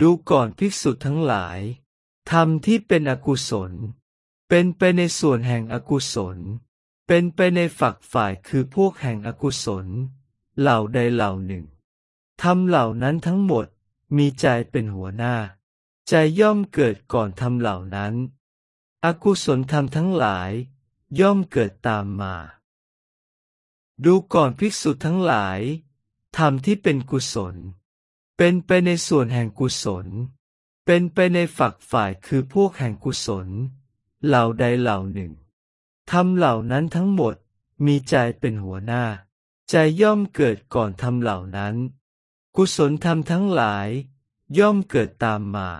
ดูก่อนภิกษุทั้งหลาย ธรรมที่เป็นอกุศล เป็นไปในส่วนแห่งอกุศล เป็นไปในฝักฝ่ายคือพวกแห่งอกุศล เหล่าใดเหล่าหนึ่ง ธรรมเหล่านั้นทั้งหมดมีใจเป็นหัวหน้า ใจย่อมเกิดก่อนธรรมเหล่านั้น อกุศลธรรมทั้งหลาย ย่อมเกิดตามมา ดูก่อนภิกษุทั้งหลาย ธรรมที่เป็นกุศล เป็นไปในส่วนแห่งกุศล เป็นไปในฝักฝ่ายคือพวกแห่งกุศล เหล่าใดเหล่าหนึ่งทำเหล่านั้นทั้งหมดมีใจเป็นหัวหน้า ใจย่อมเกิดก่อนทำเหล่านั้น กุศลธรรมทั้งหลาย ย่อมเกิดตามมา